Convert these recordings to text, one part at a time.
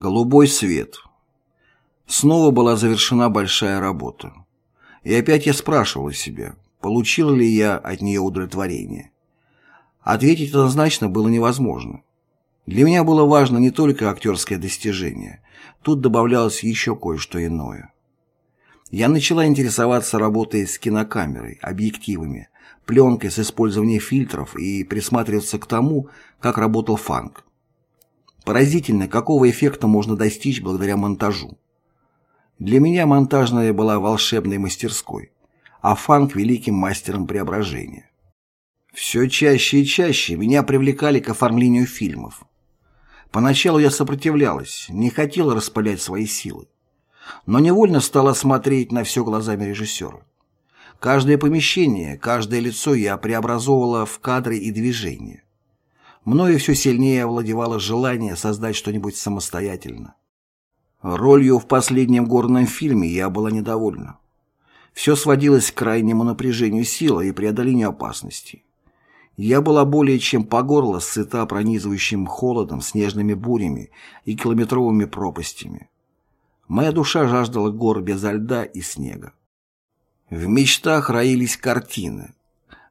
Голубой свет. Снова была завершена большая работа. И опять я спрашивал себя, получил ли я от нее удовлетворение. Ответить однозначно было невозможно. Для меня было важно не только актерское достижение, тут добавлялось еще кое-что иное. Я начала интересоваться работой с кинокамерой, объективами, пленкой с использованием фильтров и присматриваться к тому, как работал фанк. Поразительно, какого эффекта можно достичь благодаря монтажу. Для меня монтажная была волшебной мастерской, а фанк – великим мастером преображения. Все чаще и чаще меня привлекали к оформлению фильмов. Поначалу я сопротивлялась, не хотела распылять свои силы. Но невольно стала смотреть на все глазами режиссера. Каждое помещение, каждое лицо я преобразовывала в кадры и движения. Мною все сильнее овладевало желание создать что-нибудь самостоятельно. Ролью в последнем горном фильме я была недовольна. Все сводилось к крайнему напряжению силы и преодолению опасности. Я была более чем по горло сыта пронизывающим холодом, снежными бурями и километровыми пропастями. Моя душа жаждала гор безо льда и снега. В мечтах роились картины,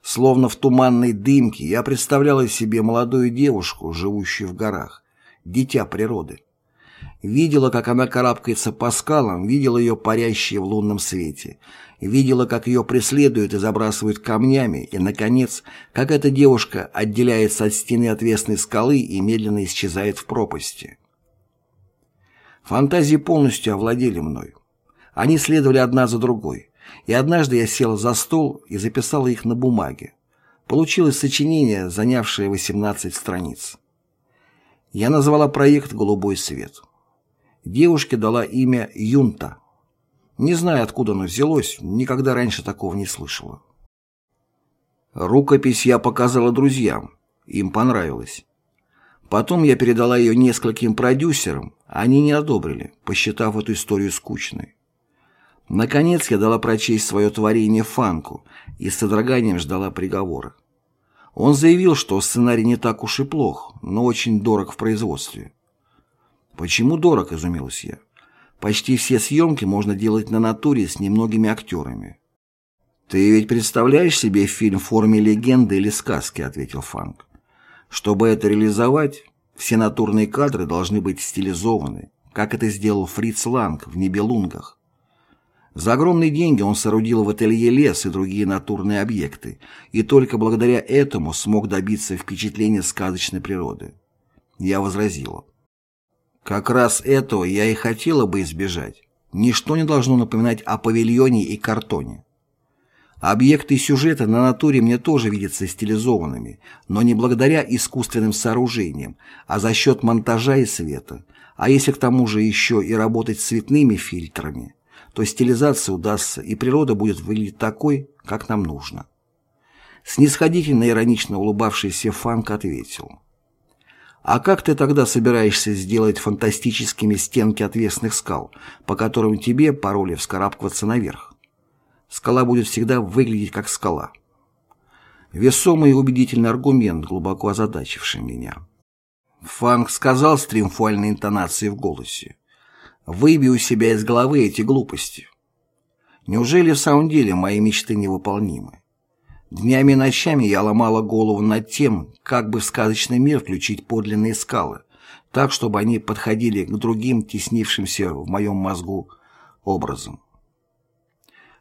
Словно в туманной дымке я представляла себе молодую девушку, живущую в горах, дитя природы. Видела, как она карабкается по скалам, видела ее парящей в лунном свете, видела, как ее преследуют и забрасывают камнями, и, наконец, как эта девушка отделяется от стены отвесной скалы и медленно исчезает в пропасти. Фантазии полностью овладели мной. Они следовали одна за другой. И однажды я села за стол и записала их на бумаге. Получилось сочинение, занявшее 18 страниц. Я назвала проект «Голубой свет». Девушке дала имя Юнта. Не знаю, откуда оно взялось, никогда раньше такого не слышала. Рукопись я показала друзьям, им понравилось. Потом я передала ее нескольким продюсерам, они не одобрили, посчитав эту историю скучной. Наконец я дала прочесть свое творение Фанку и с содроганием ждала приговора. Он заявил, что сценарий не так уж и плох, но очень дорог в производстве. «Почему дорог?» – изумилась я. «Почти все съемки можно делать на натуре с немногими актерами». «Ты ведь представляешь себе фильм в форме легенды или сказки?» – ответил Фанк. «Чтобы это реализовать, все натурные кадры должны быть стилизованы, как это сделал Фриц Ланг в «Небелунгах». За огромные деньги он соорудил в ателье лес и другие натурные объекты, и только благодаря этому смог добиться впечатления сказочной природы. Я возразила. Как раз этого я и хотела бы избежать. Ничто не должно напоминать о павильоне и картоне. Объекты сюжета на натуре мне тоже видятся стилизованными, но не благодаря искусственным сооружениям, а за счет монтажа и света, а если к тому же еще и работать с цветными фильтрами, то стилизация удастся, и природа будет выглядеть такой, как нам нужно. Снисходительно иронично улыбавшийся Фанк ответил. «А как ты тогда собираешься сделать фантастическими стенки отвесных скал, по которым тебе по роли вскарабкиваться наверх? Скала будет всегда выглядеть как скала». Весомый и убедительный аргумент, глубоко озадачивший меня. Фанк сказал с триумфальной интонацией в голосе. Выбей у себя из головы эти глупости. Неужели в самом деле мои мечты невыполнимы? Днями и ночами я ломала голову над тем, как бы в сказочный мир включить подлинные скалы, так, чтобы они подходили к другим теснившимся в моем мозгу образом.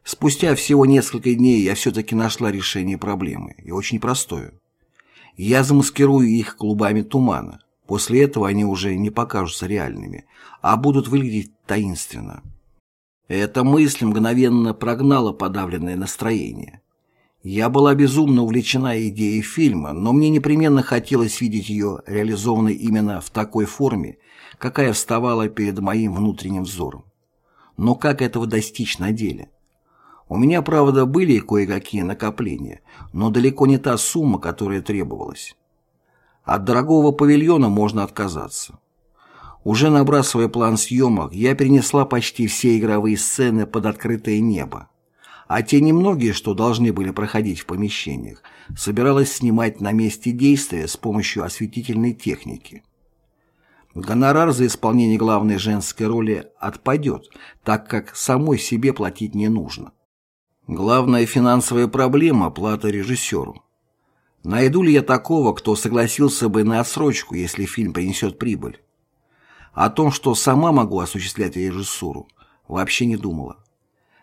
Спустя всего несколько дней я все-таки нашла решение проблемы, и очень простое. Я замаскирую их клубами тумана, После этого они уже не покажутся реальными, а будут выглядеть таинственно. Эта мысль мгновенно прогнала подавленное настроение. Я была безумно увлечена идеей фильма, но мне непременно хотелось видеть ее реализованной именно в такой форме, какая вставала перед моим внутренним взором. Но как этого достичь на деле? У меня, правда, были кое-какие накопления, но далеко не та сумма, которая требовалась. От дорогого павильона можно отказаться. Уже набрасывая план съемок, я перенесла почти все игровые сцены под открытое небо. А те немногие, что должны были проходить в помещениях, собиралась снимать на месте действия с помощью осветительной техники. Гонорар за исполнение главной женской роли отпадет, так как самой себе платить не нужно. Главная финансовая проблема – плата режиссеру. Найду ли я такого, кто согласился бы на отсрочку, если фильм принесет прибыль? О том, что сама могу осуществлять режиссуру, вообще не думала.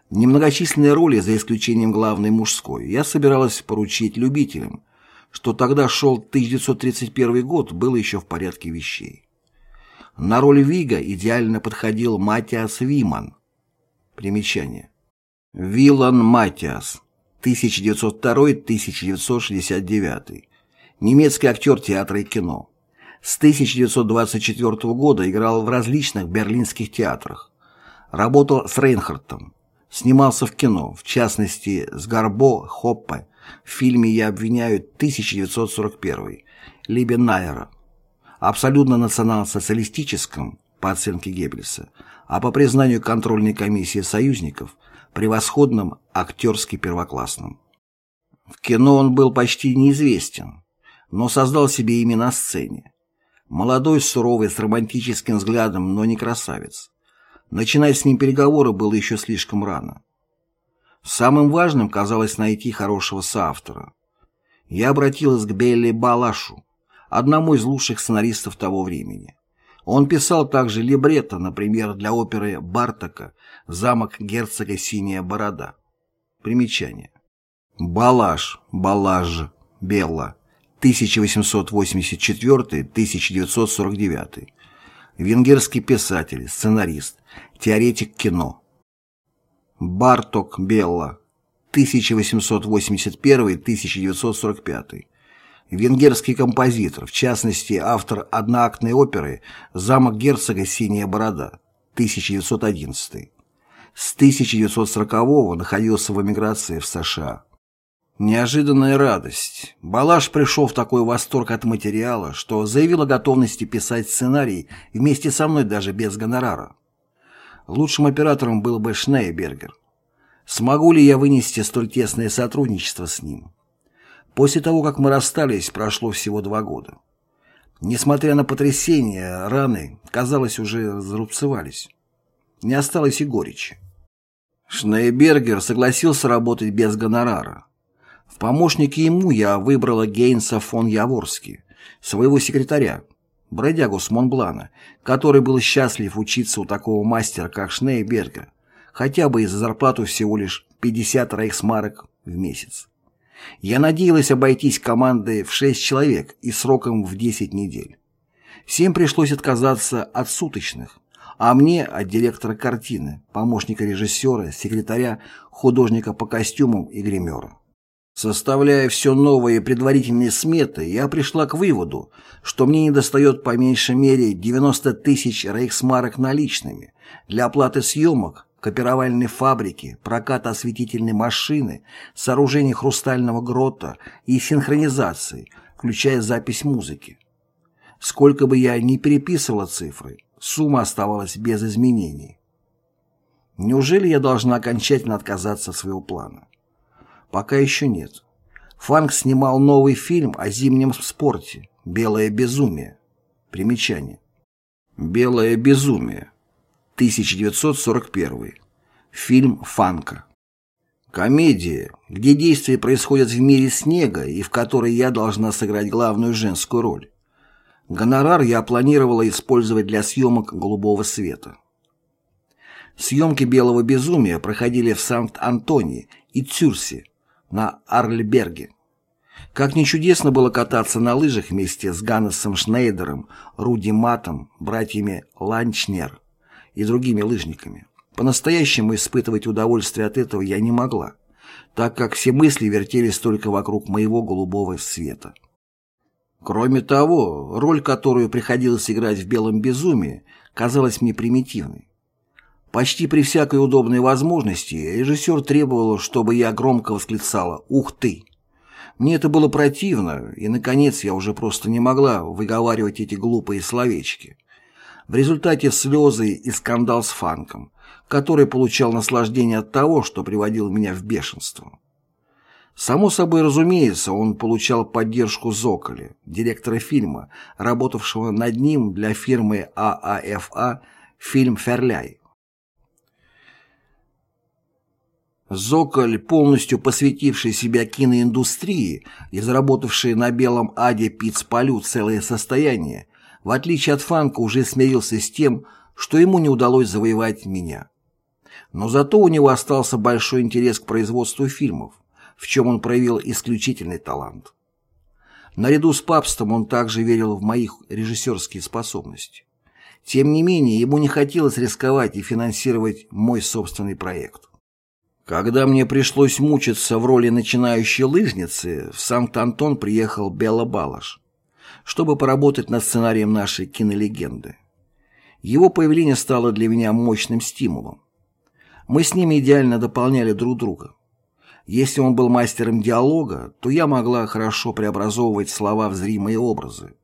Немногочисленные роли, за исключением главной мужской, я собиралась поручить любителям, что тогда шел 1931 год, было еще в порядке вещей. На роль Вига идеально подходил Матиас Виман. Примечание. Вилан Матиас, 1902-1969. Немецкий актер театра и кино. С 1924 года играл в различных берлинских театрах. Работал с Рейнхардтом. Снимался в кино, в частности, с Гарбо Хоппе в фильме «Я обвиняю» 1941 Либе Найера. Абсолютно национал-социалистическом, по оценке Геббельса, а по признанию контрольной комиссии союзников, превосходным актерски первоклассным. В кино он был почти неизвестен, но создал себе имя на сцене. Молодой, суровый, с романтическим взглядом, но не красавец. Начинать с ним переговоры было еще слишком рано. Самым важным казалось найти хорошего соавтора. Я обратилась к Белли Балашу, одному из лучших сценаристов того времени. Он писал также либретто, например, для оперы Бартака «Замок герцога Синяя борода». Примечание. Балаш, Балаж, Белла, 1884-1949. Венгерский писатель, сценарист, теоретик кино. Барток Белла, 1881-1945. Венгерский композитор, в частности, автор одноактной оперы «Замок герцога Синяя борода», 1911. С 1940-го находился в эмиграции в США. Неожиданная радость. Балаш пришел в такой восторг от материала, что заявил о готовности писать сценарий вместе со мной даже без гонорара. Лучшим оператором был бы Шнейбергер. Смогу ли я вынести столь тесное сотрудничество с ним? После того, как мы расстались, прошло всего два года. Несмотря на потрясения, раны, казалось, уже зарубцевались. Не осталось и горечи. Шнейбергер согласился работать без гонорара. В помощники ему я выбрала Гейнса фон Яворски, своего секретаря, бродягу с Монблана, который был счастлив учиться у такого мастера, как Шнейберга, хотя бы и за зарплату всего лишь 50 рейхсмарок в месяц. Я надеялась обойтись командой в 6 человек и сроком в 10 недель. Всем пришлось отказаться от суточных, а мне от директора картины, помощника режиссера, секретаря, художника по костюмам и гримера. Составляя все новые предварительные сметы, я пришла к выводу, что мне недостает по меньшей мере 90 тысяч рейхсмарок наличными для оплаты съемок, копировальной фабрики, проката осветительной машины, сооружения хрустального грота и синхронизации, включая запись музыки. Сколько бы я ни переписывала цифры, сумма оставалась без изменений. Неужели я должна окончательно отказаться от своего плана? Пока еще нет. Фанк снимал новый фильм о зимнем спорте «Белое безумие». Примечание. «Белое безумие». 1941. Фильм Фанка. Комедия, где действия происходят в мире снега и в которой я должна сыграть главную женскую роль. Гонорар я планировала использовать для съемок «Голубого света». Съемки «Белого безумия» проходили в Санкт-Антоне и Цюрсе, на Арльберге. Как ни чудесно было кататься на лыжах вместе с Ганнесом Шнейдером, Руди Матом, братьями Ланчнер и другими лыжниками. По-настоящему испытывать удовольствие от этого я не могла, так как все мысли вертелись только вокруг моего голубого света. Кроме того, роль, которую приходилось играть в «Белом безумии», казалась мне примитивной. Почти при всякой удобной возможности режиссер требовал, чтобы я громко восклицала «Ух ты!». Мне это было противно, и, наконец, я уже просто не могла выговаривать эти глупые словечки. В результате слезы и скандал с Фанком, который получал наслаждение от того, что приводил меня в бешенство. Само собой разумеется, он получал поддержку Зоколи, директора фильма, работавшего над ним для фирмы ААФА «Фильм Ферляй». Зоколь, полностью посвятивший себя киноиндустрии и заработавший на белом аде Пицполю целое состояние, в отличие от Фанка уже смирился с тем, что ему не удалось завоевать меня. Но зато у него остался большой интерес к производству фильмов, в чем он проявил исключительный талант. Наряду с папством он также верил в моих режиссерские способности. Тем не менее, ему не хотелось рисковать и финансировать мой собственный проект. Когда мне пришлось мучиться в роли начинающей лыжницы, в Санкт-Антон приехал Белла Балаш, чтобы поработать над сценарием нашей кинолегенды. Его появление стало для меня мощным стимулом. Мы с ними идеально дополняли друг друга. Если он был мастером диалога, то я могла хорошо преобразовывать слова в зримые образы.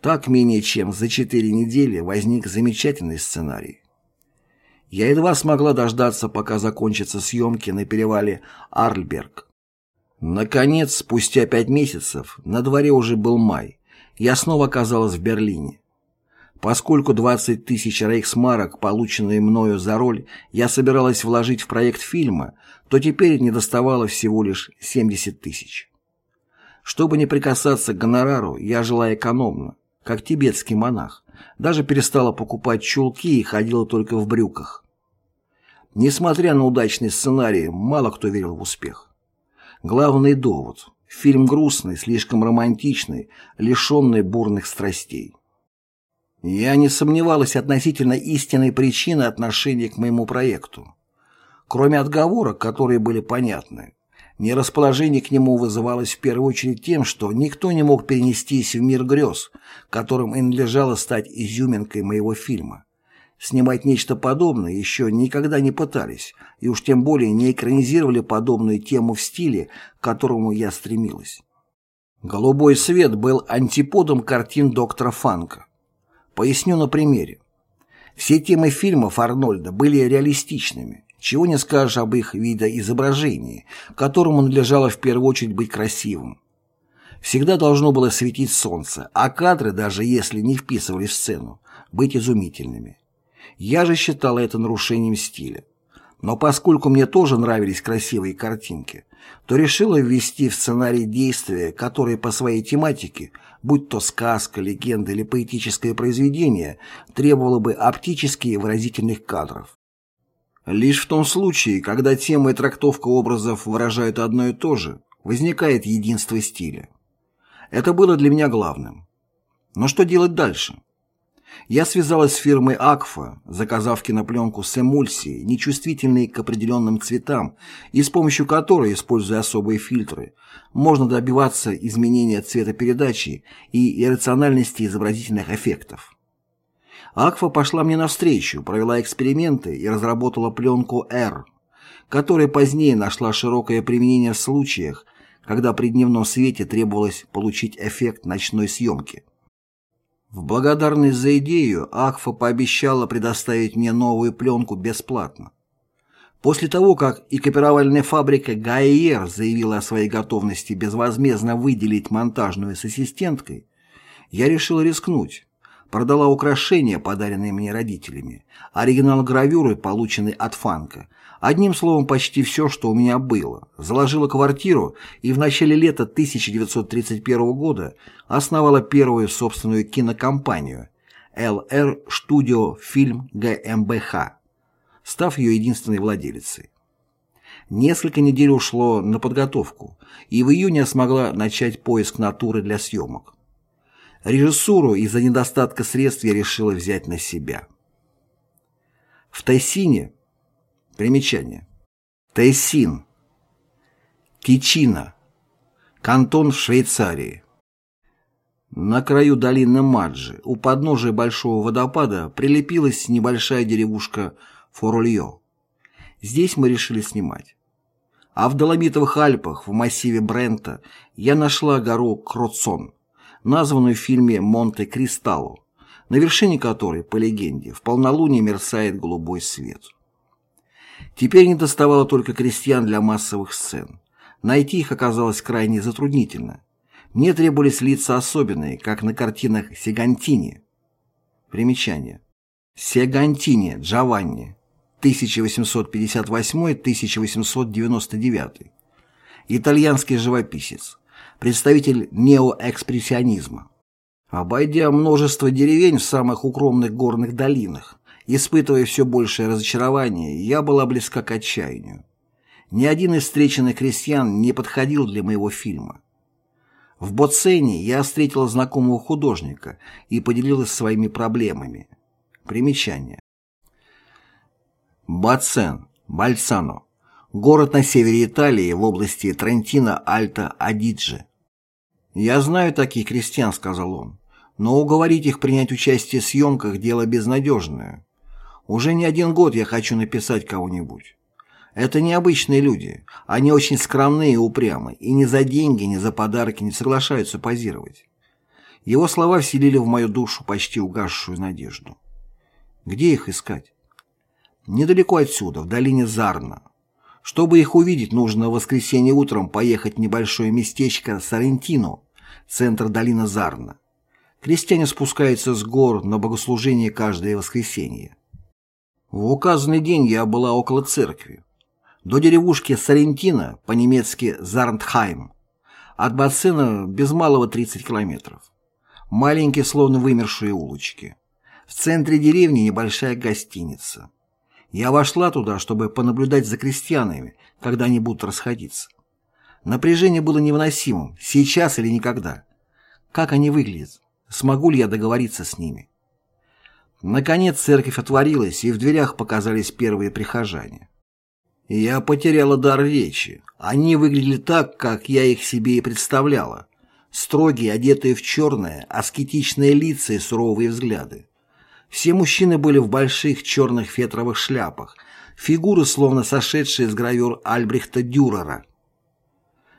Так менее чем за четыре недели возник замечательный сценарий. Я едва смогла дождаться, пока закончатся съемки на перевале Арльберг. Наконец, спустя пять месяцев, на дворе уже был май, я снова оказалась в Берлине. Поскольку 20 тысяч рейхсмарок, полученные мною за роль, я собиралась вложить в проект фильма, то теперь не доставало всего лишь 70 тысяч. Чтобы не прикасаться к гонорару, я жила экономно, как тибетский монах, даже перестала покупать чулки и ходила только в брюках. Несмотря на удачный сценарий, мало кто верил в успех. Главный довод – фильм грустный, слишком романтичный, лишенный бурных страстей. Я не сомневалась относительно истинной причины отношения к моему проекту. Кроме отговорок, которые были понятны, Нерасположение к нему вызывалось в первую очередь тем, что никто не мог перенестись в мир грез, которым и надлежало стать изюминкой моего фильма. Снимать нечто подобное еще никогда не пытались, и уж тем более не экранизировали подобную тему в стиле, к которому я стремилась. «Голубой свет» был антиподом картин доктора Фанка. Поясню на примере. Все темы фильмов Арнольда были реалистичными, чего не скажешь об их видоизображении, которому надлежало в первую очередь быть красивым. Всегда должно было светить солнце, а кадры, даже если не вписывались в сцену, быть изумительными. Я же считал это нарушением стиля. Но поскольку мне тоже нравились красивые картинки, то решила ввести в сценарий действия, которые по своей тематике, будь то сказка, легенда или поэтическое произведение, требовало бы оптически выразительных кадров. Лишь в том случае, когда тема и трактовка образов выражают одно и то же, возникает единство стиля. Это было для меня главным. Но что делать дальше? Я связалась с фирмой «Акфа», заказав кинопленку с эмульсией, нечувствительной к определенным цветам, и с помощью которой, используя особые фильтры, можно добиваться изменения цветопередачи и иррациональности изобразительных эффектов. Акфа пошла мне навстречу, провела эксперименты и разработала пленку R, которая позднее нашла широкое применение в случаях, когда при дневном свете требовалось получить эффект ночной съемки. В благодарность за идею Акфа пообещала предоставить мне новую пленку бесплатно. После того, как и копировальная фабрика Гайер заявила о своей готовности безвозмездно выделить монтажную с ассистенткой, я решил рискнуть продала украшения, подаренные мне родителями, оригинал гравюры, полученный от Фанка, одним словом, почти все, что у меня было, заложила квартиру и в начале лета 1931 года основала первую собственную кинокомпанию LR Studio Film GmbH, став ее единственной владелицей. Несколько недель ушло на подготовку, и в июне смогла начать поиск натуры для съемок. Режиссуру из-за недостатка средств я решила взять на себя. В Тайсине примечание. Тайсин. Тичина. Кантон в Швейцарии. На краю долины Маджи, у подножия большого водопада, прилепилась небольшая деревушка Форульо. Здесь мы решили снимать. А в Доломитовых Альпах, в массиве Брента, я нашла гору Кроцон, названную в фильме «Монте-Кристалло», на вершине которой, по легенде, в полнолуние мерцает голубой свет. Теперь не доставало только крестьян для массовых сцен. Найти их оказалось крайне затруднительно. Мне требовались лица особенные, как на картинах Сегантини. Примечание. Сегантини Джованни, 1858-1899. Итальянский живописец, представитель неоэкспрессионизма. Обойдя множество деревень в самых укромных горных долинах, испытывая все большее разочарование, я была близка к отчаянию. Ни один из встреченных крестьян не подходил для моего фильма. В Боцене я встретила знакомого художника и поделилась своими проблемами. Примечание. Бацен, Бальцано. Город на севере Италии в области Трентино-Альто-Адидже. «Я знаю таких крестьян», — сказал он, «но уговорить их принять участие в съемках — дело безнадежное. Уже не один год я хочу написать кого-нибудь. Это необычные люди, они очень скромные и упрямы, и ни за деньги, ни за подарки не соглашаются позировать». Его слова вселили в мою душу почти угасшую надежду. Где их искать? Недалеко отсюда, в долине Зарна. Чтобы их увидеть, нужно в воскресенье утром поехать в небольшое местечко Сарентино, центр долины Зарна. Крестьяне спускаются с гор на богослужение каждое воскресенье. В указанный день я была около церкви. До деревушки Сарентино, по-немецки Зарнтхайм, от бассейна без малого 30 километров. Маленькие, словно вымершие улочки. В центре деревни небольшая гостиница. Я вошла туда, чтобы понаблюдать за крестьянами, когда они будут расходиться. Напряжение было невыносимым, сейчас или никогда. Как они выглядят? Смогу ли я договориться с ними? Наконец церковь отворилась, и в дверях показались первые прихожане. Я потеряла дар речи. Они выглядели так, как я их себе и представляла. Строгие, одетые в черное, аскетичные лица и суровые взгляды. Все мужчины были в больших черных фетровых шляпах, фигуры, словно сошедшие из гравюр Альбрехта Дюрера.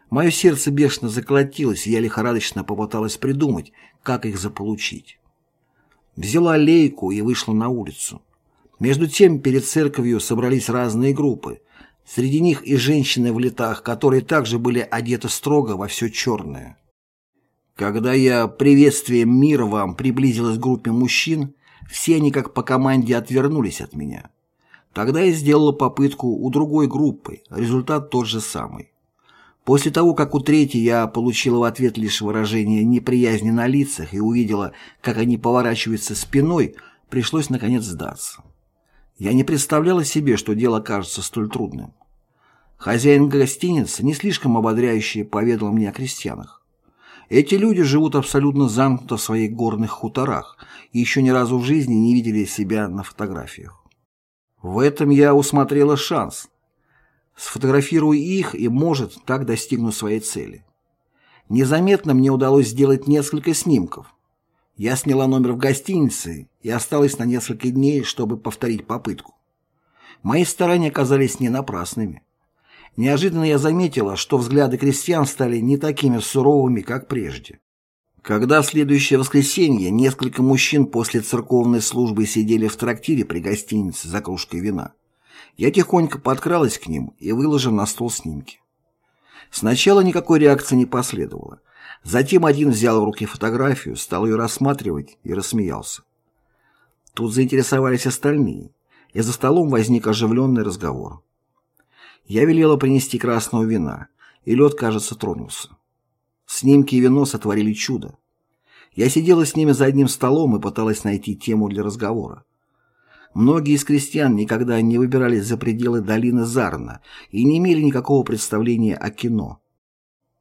Мое сердце бешено заколотилось, и я лихорадочно попыталась придумать, как их заполучить. Взяла лейку и вышла на улицу. Между тем перед церковью собрались разные группы. Среди них и женщины в летах, которые также были одеты строго во все черное. Когда я приветствием мира вам приблизилась к группе мужчин, все они как по команде отвернулись от меня. Тогда я сделала попытку у другой группы, результат тот же самый. После того, как у третьей я получила в ответ лишь выражение неприязни на лицах и увидела, как они поворачиваются спиной, пришлось наконец сдаться. Я не представляла себе, что дело кажется столь трудным. Хозяин гостиницы не слишком ободряюще поведал мне о крестьянах. Эти люди живут абсолютно замкнуто в своих горных хуторах и еще ни разу в жизни не видели себя на фотографиях. В этом я усмотрела шанс. Сфотографирую их и, может, так достигну своей цели. Незаметно мне удалось сделать несколько снимков. Я сняла номер в гостинице и осталась на несколько дней, чтобы повторить попытку. Мои старания оказались не напрасными. Неожиданно я заметила, что взгляды крестьян стали не такими суровыми, как прежде. Когда в следующее воскресенье несколько мужчин после церковной службы сидели в трактире при гостинице за кружкой вина, я тихонько подкралась к ним и выложила на стол снимки. Сначала никакой реакции не последовало. Затем один взял в руки фотографию, стал ее рассматривать и рассмеялся. Тут заинтересовались остальные, и за столом возник оживленный разговор. Я велела принести красного вина, и лед, кажется, тронулся. Снимки и вино сотворили чудо. Я сидела с ними за одним столом и пыталась найти тему для разговора. Многие из крестьян никогда не выбирались за пределы долины Зарна и не имели никакого представления о кино.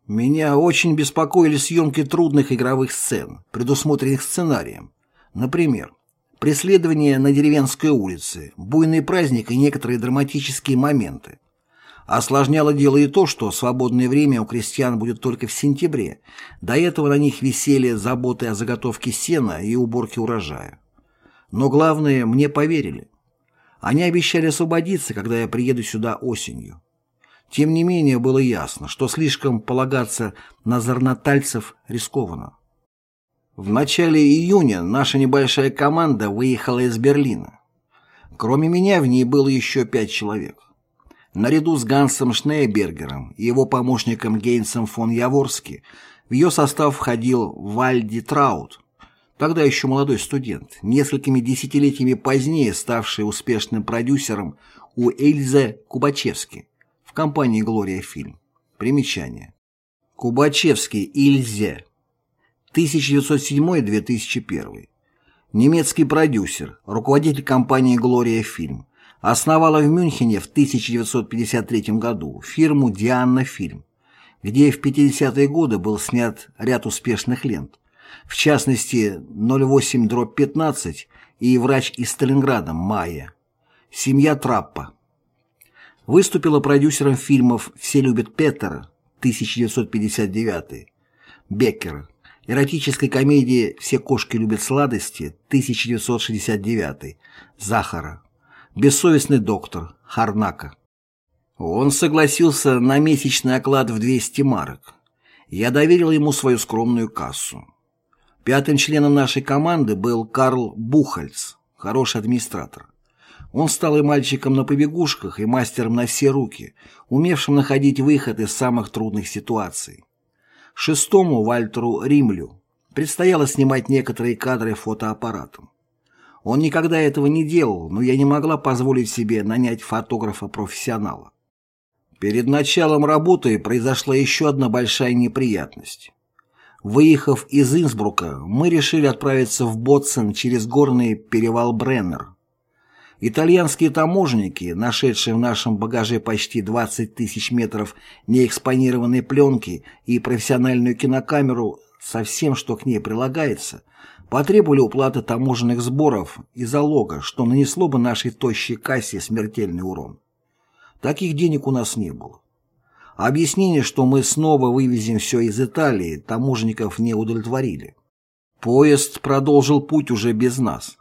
Меня очень беспокоили съемки трудных игровых сцен, предусмотренных сценарием. Например, преследование на деревенской улице, буйный праздник и некоторые драматические моменты. Осложняло дело и то, что свободное время у крестьян будет только в сентябре. До этого на них висели заботы о заготовке сена и уборке урожая. Но главное, мне поверили. Они обещали освободиться, когда я приеду сюда осенью. Тем не менее, было ясно, что слишком полагаться на зарнатальцев рискованно. В начале июня наша небольшая команда выехала из Берлина. Кроме меня в ней было еще пять человек. Наряду с Гансом Шнейбергером и его помощником Гейнсом фон Яворски в ее состав входил Вальди Траут, тогда еще молодой студент, несколькими десятилетиями позднее ставший успешным продюсером у Эльзе Кубачевски в компании «Глория Фильм». Примечание. Кубачевский Ильзе 1907-2001. Немецкий продюсер, руководитель компании «Глория Фильм». Основала в Мюнхене в 1953 году фирму «Дианна Фильм», где в 50-е годы был снят ряд успешных лент, в частности 08-15 и «Врач из Сталинграда» Майя, «Семья Траппа». Выступила продюсером фильмов «Все любят Петера» 1959, Беккера, эротической комедии «Все кошки любят сладости» 1969, Захара, «Бессовестный доктор» Харнака. Он согласился на месячный оклад в 200 марок. Я доверил ему свою скромную кассу. Пятым членом нашей команды был Карл Бухальц, хороший администратор. Он стал и мальчиком на побегушках, и мастером на все руки, умевшим находить выход из самых трудных ситуаций. Шестому Вальтеру Римлю предстояло снимать некоторые кадры фотоаппаратом. Он никогда этого не делал, но я не могла позволить себе нанять фотографа-профессионала. Перед началом работы произошла еще одна большая неприятность. Выехав из Инсбрука, мы решили отправиться в Ботсен через горный перевал Бреннер. Итальянские таможенники, нашедшие в нашем багаже почти 20 тысяч метров неэкспонированной пленки и профессиональную кинокамеру со всем, что к ней прилагается, потребовали уплаты таможенных сборов и залога, что нанесло бы нашей тощей кассе смертельный урон. Таких денег у нас не было. Объяснение, что мы снова вывезем все из Италии, таможенников не удовлетворили. Поезд продолжил путь уже без нас.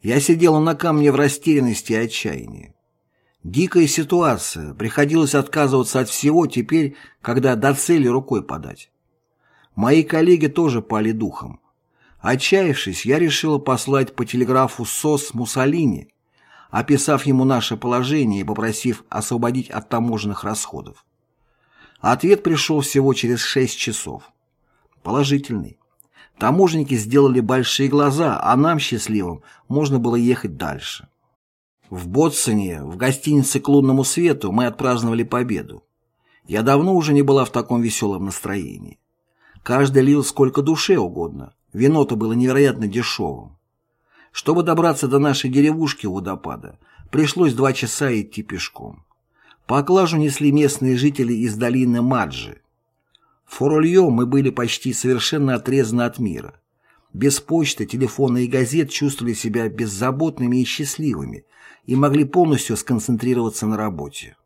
Я сидела на камне в растерянности и отчаянии. Дикая ситуация, приходилось отказываться от всего теперь, когда до цели рукой подать. Мои коллеги тоже пали духом. Отчаявшись, я решила послать по телеграфу СОС Муссолини, описав ему наше положение и попросив освободить от таможенных расходов. Ответ пришел всего через шесть часов. Положительный. Таможенники сделали большие глаза, а нам, счастливым, можно было ехать дальше. В Ботсоне, в гостинице к лунному свету, мы отпраздновали победу. Я давно уже не была в таком веселом настроении. Каждый лил сколько душе угодно. Вино-то было невероятно дешевым. Чтобы добраться до нашей деревушки у водопада, пришлось два часа идти пешком. Поклажу несли местные жители из долины Маджи. В Форолье мы были почти совершенно отрезаны от мира. Без почты, телефона и газет чувствовали себя беззаботными и счастливыми и могли полностью сконцентрироваться на работе.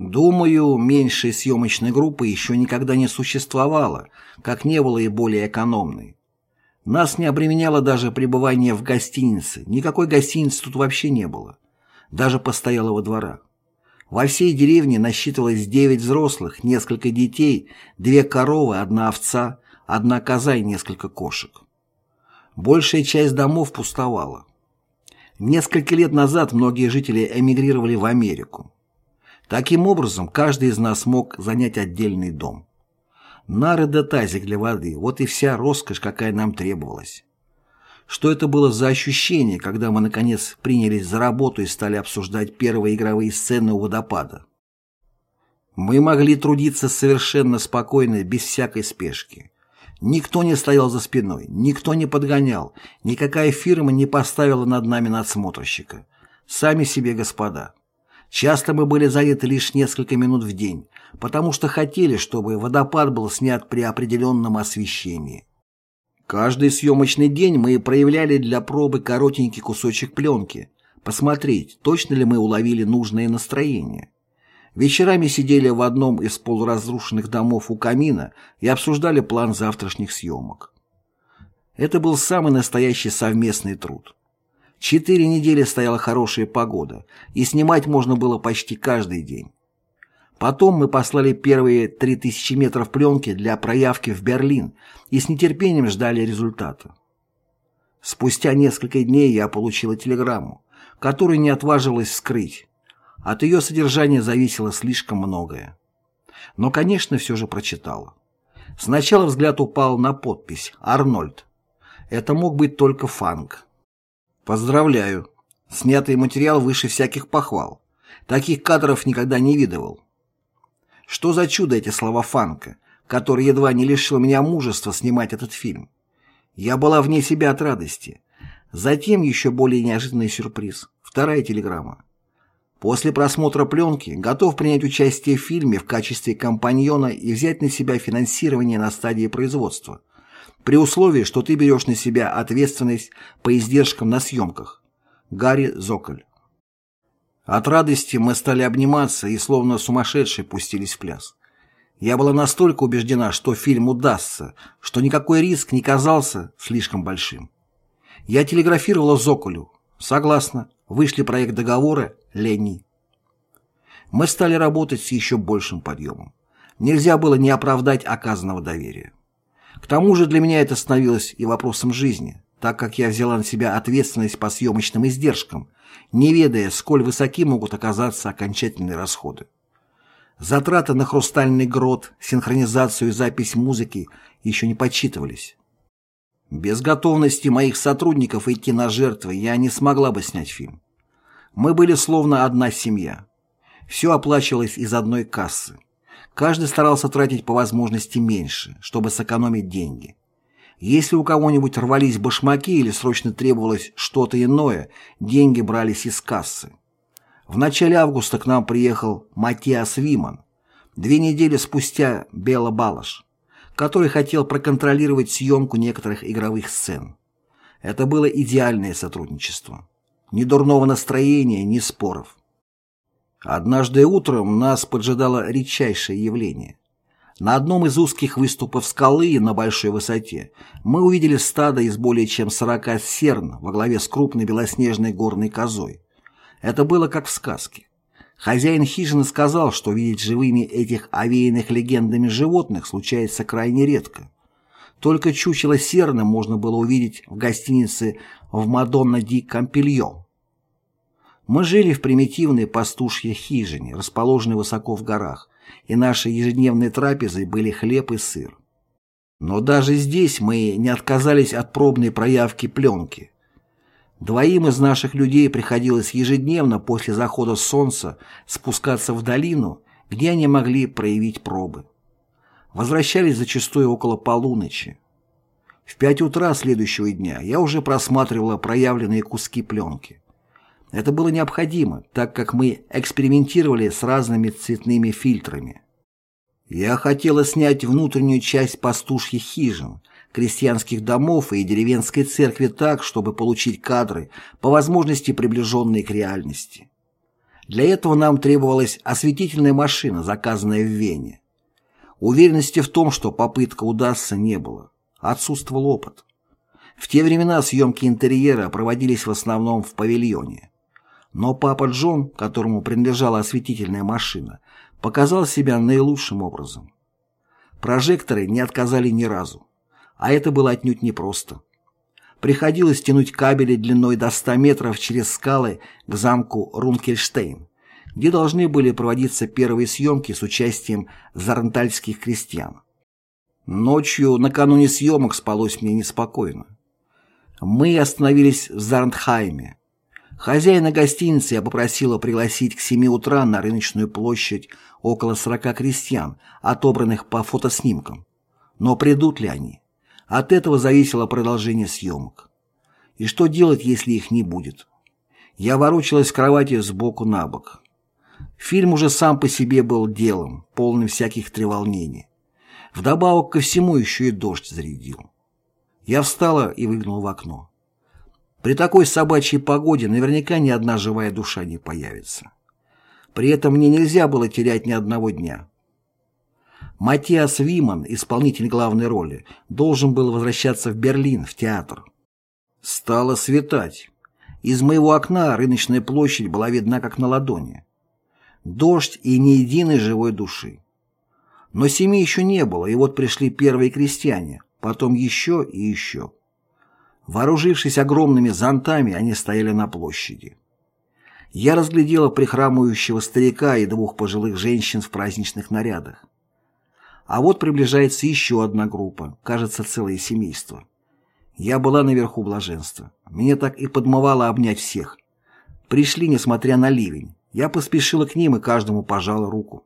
Думаю, меньшей съемочной группы еще никогда не существовало, как не было и более экономной. Нас не обременяло даже пребывание в гостинице, никакой гостиницы тут вообще не было, даже постоялого двора. Во всей деревне насчитывалось девять взрослых, несколько детей, две коровы, одна овца, одна коза и несколько кошек. Большая часть домов пустовала. Несколько лет назад многие жители эмигрировали в Америку. Таким образом, каждый из нас мог занять отдельный дом. Нары да тазик для воды – вот и вся роскошь, какая нам требовалась. Что это было за ощущение, когда мы, наконец, принялись за работу и стали обсуждать первые игровые сцены у водопада? Мы могли трудиться совершенно спокойно, без всякой спешки. Никто не стоял за спиной, никто не подгонял, никакая фирма не поставила над нами надсмотрщика. Сами себе господа. Часто мы были заняты лишь несколько минут в день, потому что хотели, чтобы водопад был снят при определенном освещении. Каждый съемочный день мы проявляли для пробы коротенький кусочек пленки, посмотреть, точно ли мы уловили нужное настроение. Вечерами сидели в одном из полуразрушенных домов у камина и обсуждали план завтрашних съемок. Это был самый настоящий совместный труд. Четыре недели стояла хорошая погода, и снимать можно было почти каждый день. Потом мы послали первые 3000 метров пленки для проявки в Берлин и с нетерпением ждали результата. Спустя несколько дней я получила телеграмму, которую не отважилась скрыть. От ее содержания зависело слишком многое. Но, конечно, все же прочитала. Сначала взгляд упал на подпись «Арнольд». Это мог быть только фанк. Поздравляю. Снятый материал выше всяких похвал. Таких кадров никогда не видывал. Что за чудо эти слова фанка, который едва не лишил меня мужества снимать этот фильм. Я была вне себя от радости. Затем еще более неожиданный сюрприз. Вторая телеграмма. После просмотра пленки готов принять участие в фильме в качестве компаньона и взять на себя финансирование на стадии производства, при условии, что ты берешь на себя ответственность по издержкам на съемках. Гарри Зоколь. От радости мы стали обниматься и словно сумасшедшие пустились в пляс. Я была настолько убеждена, что фильм удастся, что никакой риск не казался слишком большим. Я телеграфировала Зоколю. Согласна. Вышли проект договора Лени. Мы стали работать с еще большим подъемом. Нельзя было не оправдать оказанного доверия. К тому же для меня это становилось и вопросом жизни, так как я взяла на себя ответственность по съемочным издержкам, не ведая, сколь высоки могут оказаться окончательные расходы. Затраты на хрустальный грот, синхронизацию и запись музыки еще не подсчитывались. Без готовности моих сотрудников идти на жертвы я не смогла бы снять фильм. Мы были словно одна семья. Все оплачивалось из одной кассы. Каждый старался тратить по возможности меньше, чтобы сэкономить деньги. Если у кого-нибудь рвались башмаки или срочно требовалось что-то иное, деньги брались из кассы. В начале августа к нам приехал Матиас Виман, две недели спустя Бела Балаш, который хотел проконтролировать съемку некоторых игровых сцен. Это было идеальное сотрудничество. Ни дурного настроения, ни споров. Однажды утром нас поджидало редчайшее явление. На одном из узких выступов скалы на большой высоте мы увидели стадо из более чем 40 серн во главе с крупной белоснежной горной козой. Это было как в сказке. Хозяин хижины сказал, что видеть живыми этих овеянных легендами животных случается крайне редко. Только чучело серны можно было увидеть в гостинице в Мадонна ди Кампильо. Мы жили в примитивной пастушьей хижине, расположенной высоко в горах, и нашей ежедневной трапезой были хлеб и сыр. Но даже здесь мы не отказались от пробной проявки пленки. Двоим из наших людей приходилось ежедневно после захода солнца спускаться в долину, где они могли проявить пробы. Возвращались зачастую около полуночи. В пять утра следующего дня я уже просматривала проявленные куски пленки. Это было необходимо, так как мы экспериментировали с разными цветными фильтрами. Я хотела снять внутреннюю часть пастушьих хижин – крестьянских домов и деревенской церкви так, чтобы получить кадры, по возможности приближенные к реальности. Для этого нам требовалась осветительная машина, заказанная в Вене. Уверенности в том, что попытка удастся, не было. Отсутствовал опыт. В те времена съемки интерьера проводились в основном в павильоне. Но папа Джон, которому принадлежала осветительная машина, показал себя наилучшим образом. Прожекторы не отказали ни разу а это было отнюдь непросто. Приходилось тянуть кабели длиной до 100 метров через скалы к замку Рункельштейн, где должны были проводиться первые съемки с участием зарнтальских крестьян. Ночью, накануне съемок, спалось мне неспокойно. Мы остановились в Зарнтхайме. Хозяина гостиницы я попросила пригласить к 7 утра на рыночную площадь около 40 крестьян, отобранных по фотоснимкам. Но придут ли они? От этого зависело продолжение съемок. И что делать, если их не будет? Я ворочалась в кровати сбоку на бок. Фильм уже сам по себе был делом, полным всяких треволнений. Вдобавок ко всему еще и дождь зарядил. Я встала и выглянула в окно. При такой собачьей погоде наверняка ни одна живая душа не появится. При этом мне нельзя было терять ни одного дня. Матиас Виман, исполнитель главной роли, должен был возвращаться в Берлин, в театр. Стало светать. Из моего окна рыночная площадь была видна как на ладони. Дождь и ни единой живой души. Но семьи еще не было, и вот пришли первые крестьяне, потом еще и еще. Вооружившись огромными зонтами, они стояли на площади. Я разглядела прихрамывающего старика и двух пожилых женщин в праздничных нарядах. А вот приближается еще одна группа, кажется, целое семейство. Я была наверху блаженства. Меня так и подмывало обнять всех. Пришли, несмотря на ливень. Я поспешила к ним и каждому пожала руку.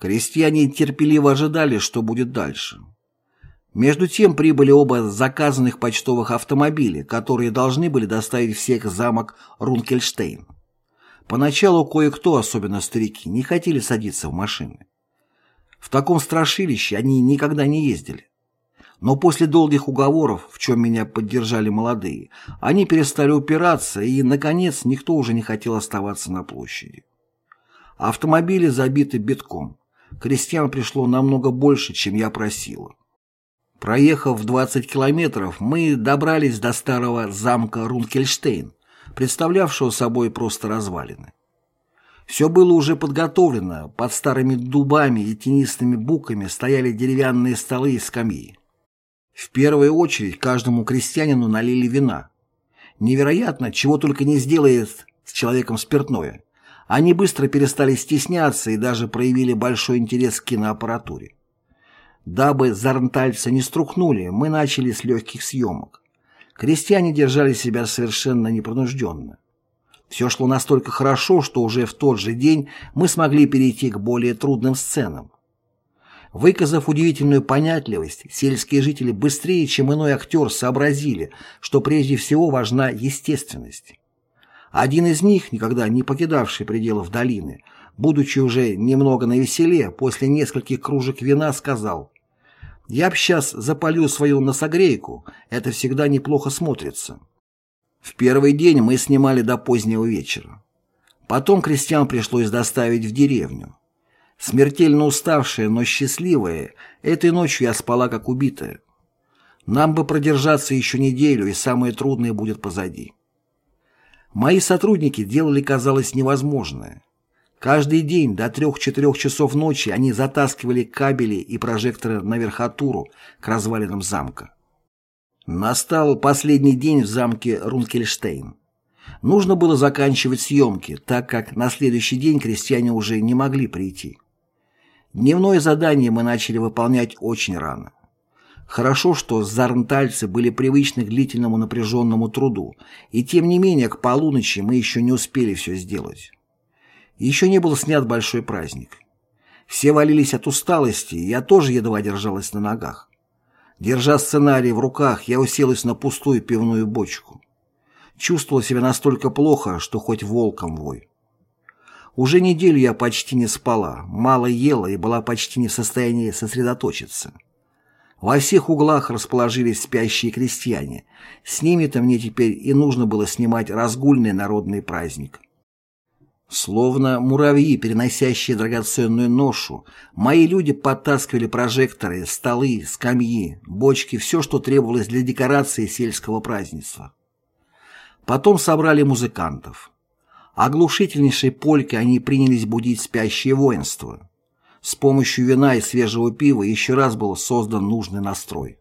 Крестьяне терпеливо ожидали, что будет дальше. Между тем прибыли оба заказанных почтовых автомобиля, которые должны были доставить всех в замок Рункельштейн. Поначалу кое-кто, особенно старики, не хотели садиться в машины. В таком страшилище они никогда не ездили. Но после долгих уговоров, в чем меня поддержали молодые, они перестали упираться, и, наконец, никто уже не хотел оставаться на площади. Автомобили забиты битком. Крестьян пришло намного больше, чем я просила. Проехав 20 километров, мы добрались до старого замка Рункельштейн, представлявшего собой просто развалины. Все было уже подготовлено, под старыми дубами и тенистыми буками стояли деревянные столы и скамьи. В первую очередь каждому крестьянину налили вина. Невероятно, чего только не сделает с человеком спиртное. Они быстро перестали стесняться и даже проявили большой интерес к киноаппаратуре. Дабы зарнтальца не струхнули, мы начали с легких съемок. Крестьяне держали себя совершенно непринужденно. Все шло настолько хорошо, что уже в тот же день мы смогли перейти к более трудным сценам. Выказав удивительную понятливость, сельские жители быстрее, чем иной актер, сообразили, что прежде всего важна естественность. Один из них, никогда не покидавший пределов долины, будучи уже немного навеселе, после нескольких кружек вина сказал я б сейчас запалю свою носогрейку, это всегда неплохо смотрится. В первый день мы снимали до позднего вечера. Потом крестьян пришлось доставить в деревню. Смертельно уставшая, но счастливая, этой ночью я спала как убитая. Нам бы продержаться еще неделю, и самое трудное будет позади. Мои сотрудники делали, казалось, невозможное. Каждый день до 3-4 часов ночи они затаскивали кабели и прожекторы на верхотуру к развалинам замка. Настал последний день в замке Рункельштейн. Нужно было заканчивать съемки, так как на следующий день крестьяне уже не могли прийти. Дневное задание мы начали выполнять очень рано. Хорошо, что зарнтальцы были привычны к длительному напряженному труду, и тем не менее к полуночи мы еще не успели все сделать. Еще не был снят большой праздник. Все валились от усталости, я тоже едва держалась на ногах. Держа сценарий в руках, я уселась на пустую пивную бочку. Чувствовала себя настолько плохо, что хоть волком вой. Уже неделю я почти не спала, мало ела и была почти не в состоянии сосредоточиться. Во всех углах расположились спящие крестьяне. С ними-то мне теперь и нужно было снимать разгульный народный праздник. Словно муравьи, переносящие драгоценную ношу, мои люди подтаскивали прожекторы, столы, скамьи, бочки, все, что требовалось для декорации сельского празднества. Потом собрали музыкантов. Оглушительнейшей полькой они принялись будить спящее воинство. С помощью вина и свежего пива еще раз был создан нужный настрой.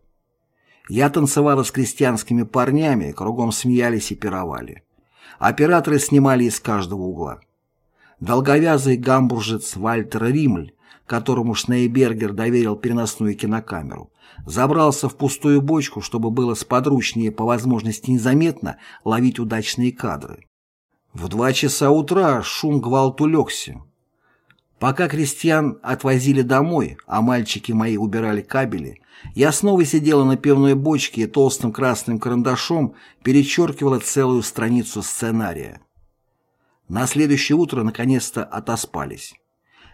Я танцевала с крестьянскими парнями, кругом смеялись и пировали. Операторы снимали из каждого угла. Долговязый гамбуржец Вальтер Римль, которому Шнейбергер доверил переносную кинокамеру, забрался в пустую бочку, чтобы было сподручнее по возможности незаметно ловить удачные кадры. В два часа утра шум гвалт улегся. Пока крестьян отвозили домой, а мальчики мои убирали кабели, я снова сидела на пивной бочке и толстым красным карандашом перечеркивала целую страницу сценария. На следующее утро наконец-то отоспались.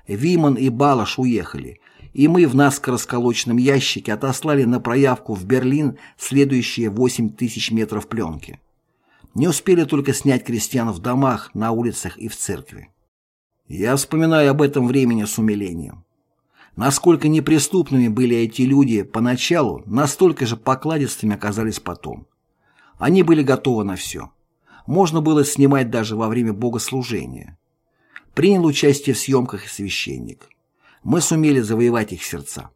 Виман и Балаш уехали, и мы в наскоро сколоченном ящике отослали на проявку в Берлин следующие 8 тысяч метров пленки. Не успели только снять крестьян в домах, на улицах и в церкви. Я вспоминаю об этом времени с умилением. Насколько неприступными были эти люди поначалу, настолько же покладистыми оказались потом. Они были готовы на все можно было снимать даже во время богослужения. Принял участие в съемках и священник. Мы сумели завоевать их сердца.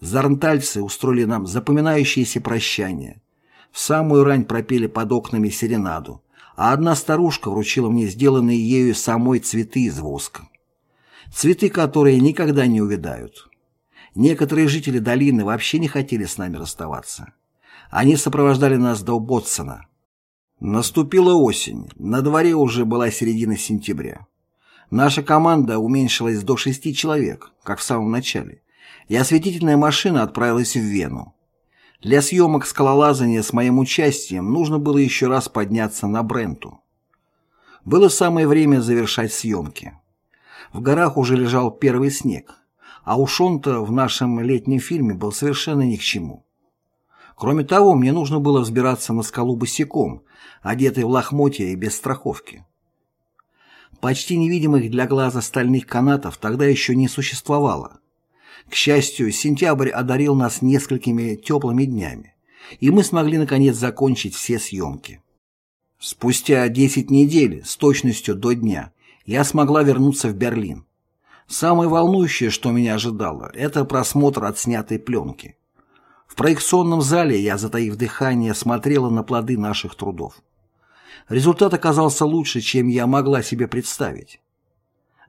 Зарнтальцы устроили нам запоминающиеся прощания. В самую рань пропели под окнами серенаду, а одна старушка вручила мне сделанные ею самой цветы из воска. Цветы, которые никогда не увядают. Некоторые жители долины вообще не хотели с нами расставаться. Они сопровождали нас до Ботсона. Наступила осень, на дворе уже была середина сентября. Наша команда уменьшилась до шести человек, как в самом начале, и осветительная машина отправилась в Вену. Для съемок скалолазания с моим участием нужно было еще раз подняться на Бренту. Было самое время завершать съемки. В горах уже лежал первый снег, а уж он-то в нашем летнем фильме был совершенно ни к чему. Кроме того, мне нужно было взбираться на скалу босиком, одетый в лохмотья и без страховки. Почти невидимых для глаза стальных канатов тогда еще не существовало. К счастью, сентябрь одарил нас несколькими теплыми днями, и мы смогли наконец закончить все съемки. Спустя 10 недель, с точностью до дня, я смогла вернуться в Берлин. Самое волнующее, что меня ожидало, это просмотр отснятой пленки. В проекционном зале я, затаив дыхание, смотрела на плоды наших трудов. Результат оказался лучше, чем я могла себе представить.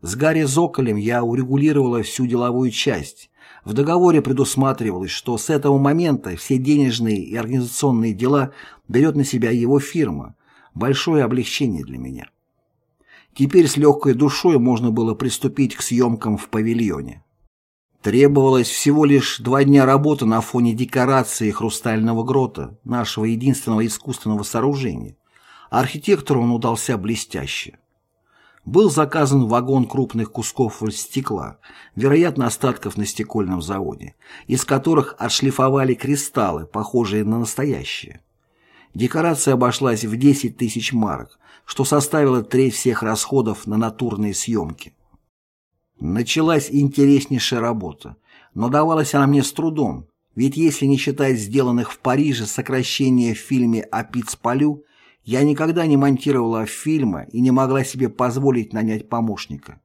С Гарри Зоколем я урегулировала всю деловую часть. В договоре предусматривалось, что с этого момента все денежные и организационные дела берет на себя его фирма. Большое облегчение для меня. Теперь с легкой душой можно было приступить к съемкам в павильоне. Требовалось всего лишь два дня работы на фоне декорации хрустального грота, нашего единственного искусственного сооружения. Архитектору он удался блестяще. Был заказан вагон крупных кусков стекла, вероятно, остатков на стекольном заводе, из которых отшлифовали кристаллы, похожие на настоящие. Декорация обошлась в 10 тысяч марок, что составило треть всех расходов на натурные съемки. Началась интереснейшая работа, но давалась она мне с трудом, ведь если не считать сделанных в Париже сокращения в фильме «О Пицполю», я никогда не монтировала фильмы и не могла себе позволить нанять помощника.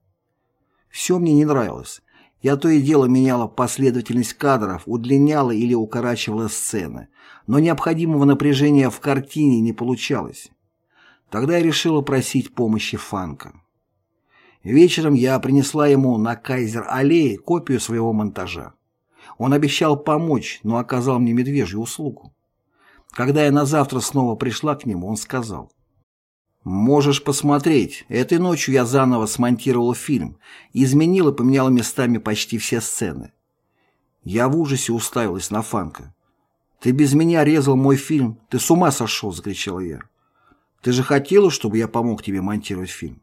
Все мне не нравилось. Я то и дело меняла последовательность кадров, удлиняла или укорачивала сцены, но необходимого напряжения в картине не получалось. Тогда я решила просить помощи Фанка. Вечером я принесла ему на Кайзер-аллее копию своего монтажа. Он обещал помочь, но оказал мне медвежью услугу. Когда я на завтра снова пришла к нему, он сказал, «Можешь посмотреть. Этой ночью я заново смонтировал фильм, изменил и поменял местами почти все сцены». Я в ужасе уставилась на Фанка. «Ты без меня резал мой фильм. Ты с ума сошел!» — закричала я. «Ты же хотела, чтобы я помог тебе монтировать фильм?»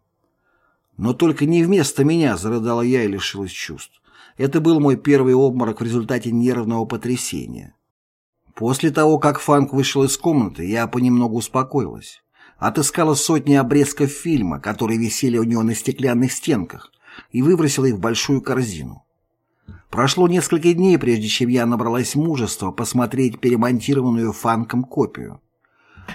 «Но только не вместо меня», — зарыдала я и лишилась чувств. Это был мой первый обморок в результате нервного потрясения. После того, как Фанк вышел из комнаты, я понемногу успокоилась. Отыскала сотни обрезков фильма, которые висели у него на стеклянных стенках, и выбросила их в большую корзину. Прошло несколько дней, прежде чем я набралась мужества посмотреть перемонтированную Фанком копию.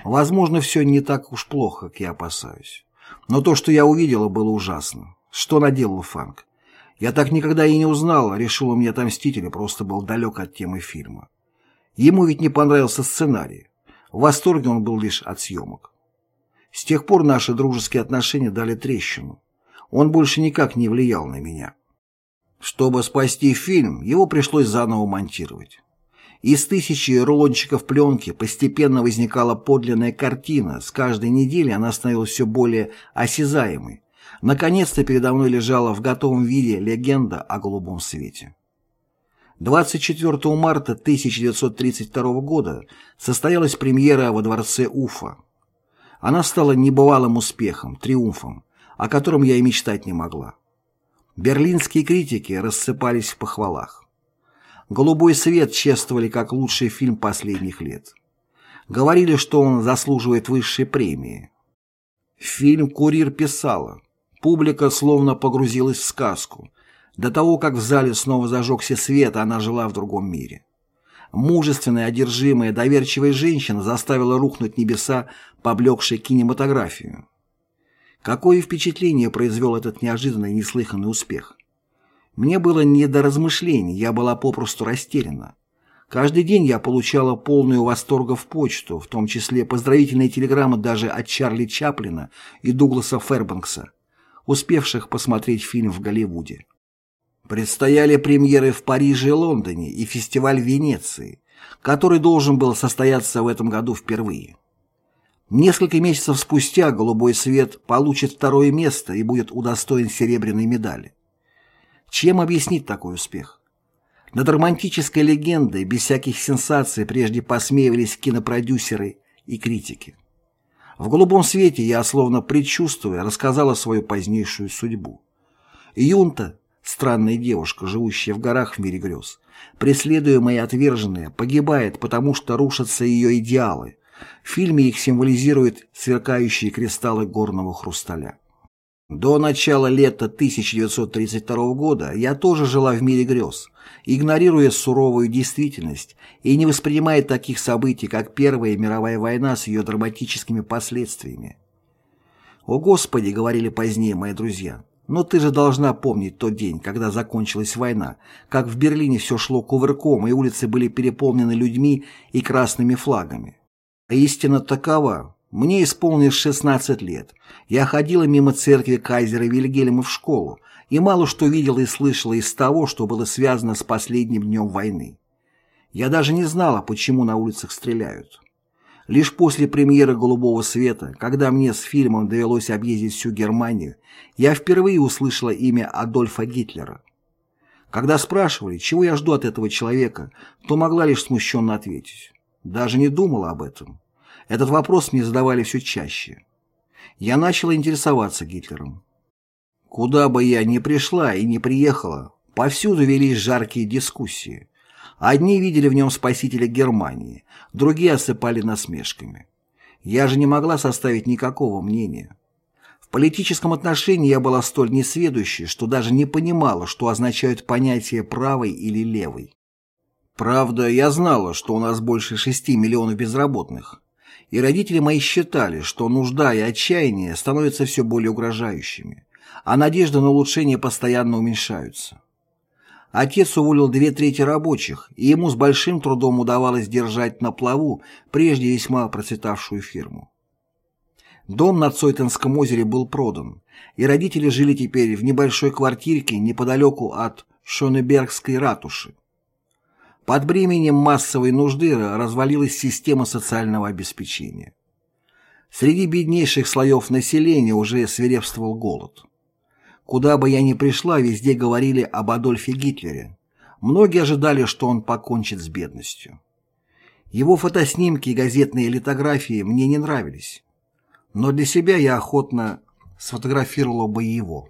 Возможно, все не так уж плохо, как я опасаюсь. Но то, что я увидела, было ужасно. Что наделал Фанк? Я так никогда и не узнал, решил он мне отомстить или просто был далек от темы фильма. Ему ведь не понравился сценарий. В восторге он был лишь от съемок. С тех пор наши дружеские отношения дали трещину. Он больше никак не влиял на меня. Чтобы спасти фильм, его пришлось заново монтировать. Из тысячи рулончиков пленки постепенно возникала подлинная картина, с каждой недели она становилась все более осязаемой. Наконец-то передо мной лежала в готовом виде легенда о голубом свете. 24 марта 1932 года состоялась премьера во дворце Уфа. Она стала небывалым успехом, триумфом, о котором я и мечтать не могла. Берлинские критики рассыпались в похвалах. «Голубой свет» чествовали как лучший фильм последних лет. Говорили, что он заслуживает высшей премии. Фильм «Курьер» писала. Публика словно погрузилась в сказку. До того, как в зале снова зажегся свет, она жила в другом мире. Мужественная, одержимая, доверчивая женщина заставила рухнуть небеса, поблекшей кинематографию. Какое впечатление произвел этот неожиданный неслыханный успех? Мне было не до размышлений, я была попросту растеряна. Каждый день я получала полную восторга в почту, в том числе поздравительные телеграммы даже от Чарли Чаплина и Дугласа Фербанкса, успевших посмотреть фильм в Голливуде. Предстояли премьеры в Париже и Лондоне и фестиваль Венеции, который должен был состояться в этом году впервые. Несколько месяцев спустя «Голубой свет» получит второе место и будет удостоен серебряной медали. Чем объяснить такой успех? Над романтической легендой, без всяких сенсаций, прежде посмеивались кинопродюсеры и критики. В «Голубом свете» я, словно предчувствуя, рассказала свою позднейшую судьбу. Юнта, странная девушка, живущая в горах в мире грез, преследуемая и отверженная, погибает, потому что рушатся ее идеалы, в фильме их символизируют сверкающие кристаллы горного хрусталя. До начала лета 1932 года я тоже жила в мире грез, игнорируя суровую действительность и не воспринимая таких событий, как Первая мировая война с ее драматическими последствиями. «О Господи!» — говорили позднее мои друзья. «Но ты же должна помнить тот день, когда закончилась война, как в Берлине все шло кувырком, и улицы были переполнены людьми и красными флагами. Истина такова. Мне исполнилось 16 лет. Я ходила мимо церкви кайзера Вильгельма в школу и мало что видела и слышала из того, что было связано с последним днем войны. Я даже не знала, почему на улицах стреляют. Лишь после премьеры «Голубого света», когда мне с фильмом довелось объездить всю Германию, я впервые услышала имя Адольфа Гитлера. Когда спрашивали, чего я жду от этого человека, то могла лишь смущенно ответить. Даже не думала об этом. Этот вопрос мне задавали все чаще. Я начала интересоваться Гитлером. Куда бы я ни пришла и не приехала, повсюду велись жаркие дискуссии. Одни видели в нем спасителя Германии, другие осыпали насмешками. Я же не могла составить никакого мнения. В политическом отношении я была столь несведущей, что даже не понимала, что означают понятия «правый» или «левый». Правда, я знала, что у нас больше шести миллионов безработных, и родители мои считали, что нужда и отчаяние становятся все более угрожающими, а надежды на улучшение постоянно уменьшаются. Отец уволил две трети рабочих, и ему с большим трудом удавалось держать на плаву прежде весьма процветавшую фирму. Дом на Цойтенском озере был продан, и родители жили теперь в небольшой квартирке неподалеку от Шонебергской ратуши. Под бременем массовой нужды развалилась система социального обеспечения. Среди беднейших слоев населения уже свирепствовал голод. Куда бы я ни пришла, везде говорили об Адольфе Гитлере. Многие ожидали, что он покончит с бедностью. Его фотоснимки и газетные литографии мне не нравились. Но для себя я охотно сфотографировала бы его.